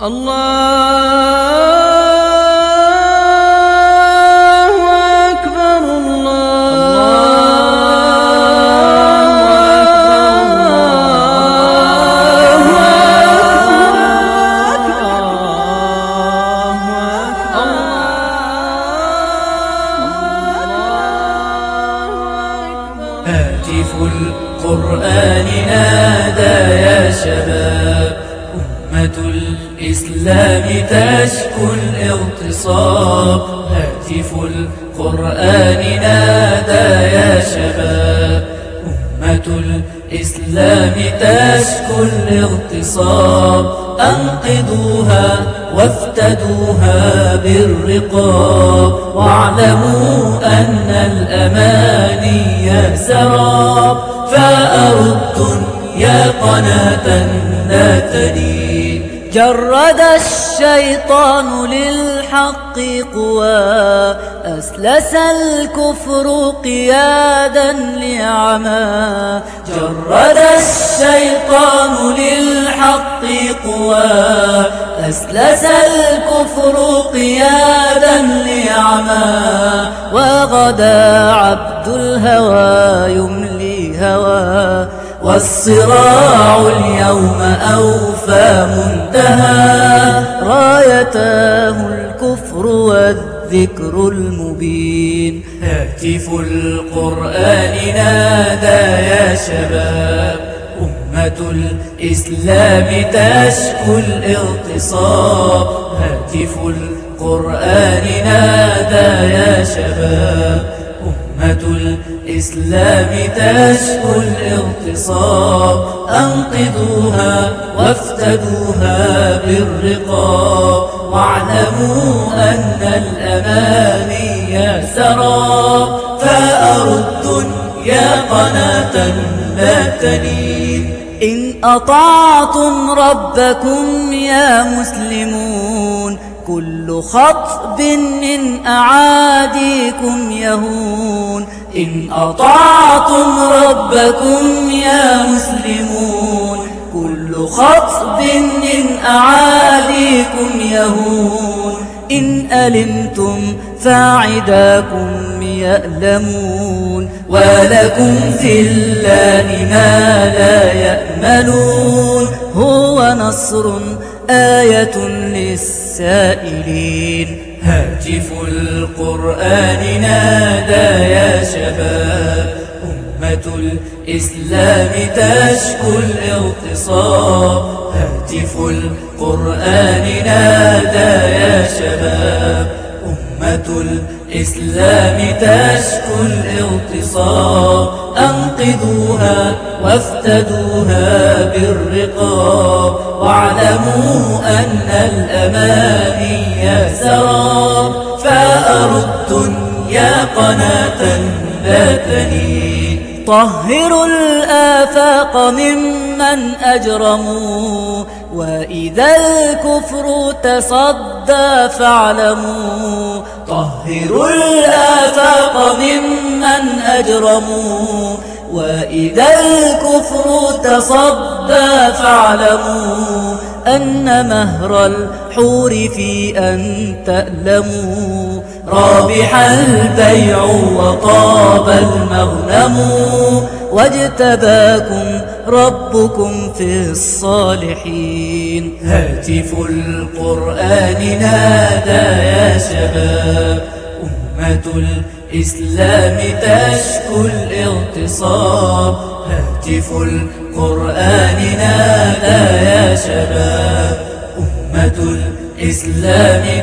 الله أكبر الله. هاتف القرآن نادى يا شباب أمة الإسلام تشكو الإغتصاب. هاتف القرآن نادى يا شباب. أمة الإسلام تشكو الإغتصاب. أنقذوها وافتدوها بالرقاب. واعلموا أن الأماني سراب. فأرد يا قناة لا تلين جرد الشيطان للحق قوى أسلس الكفر قيادا لعمى. جرد الشيطان للحق قوى أسلس الكفر قيادا لعمى. وغدا عبد الهوى يملي هوى. والصراع اليوم أوفى منتهى. رايتاه الكفر والذكر المبين. هاتف القرآن نادى يا شباب. أمة الإسلام تشكو الاغتصاب. هاتف القرآن نادى يا شباب. أمة الإسلام تشكو الاغتصاب أنقذوها وافتدوها بالرقاب. واعلموا أن الأماني سراب فأرد يا قناة لا تلين إن أطعتم ربكم يا مسلمون كل خطب من أعاديكم يهون. إن أطعتم ربكم يا مسلمون. كل خطب من أعاديكم يهون. إن ألمتم فاعداكم يألمون. ولكم في الله ما لا يأملون هو نصر آية للسائلين هاتف القرآن نادى يا شباب. أمة الإسلام تشكو الاغتصاب. هاتف القرآن نادى يا شباب. أمة الإسلام تشكو الاغتصاب. أنقذوها وافتدوها بالرقاب. واعلموا أن الأماني سراب فأرد يا قناة لا تلين طهروا الآفاق ممن أجرموا. وإذا الكفر تصدى فاعلموا طهروا الآفاق ممن أجرموا وإذا الكفر تصدى فاعلموا أن مهر الحور في أن تألموا رابح البيع وطاب المغنم واجتباكم ربكم في الصالحين. هاتف القرآن نادى يا شباب أمة الإسلام تشكو الاغتصاب. هاتف القرآن نادى يا شباب أمة الإسلام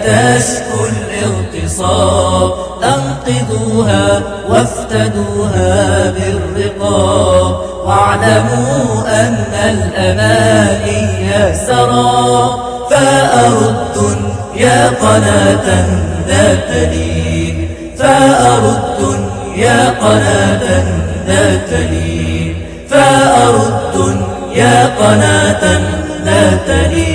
تشكو الاغتصاب أنقذوها وافتدوها بالرقاب. واعلموا أن الأماني سراب فأرد يا قناة لا تلين فأرد يا قناة لا تلين فأرد يا قناة لا تلين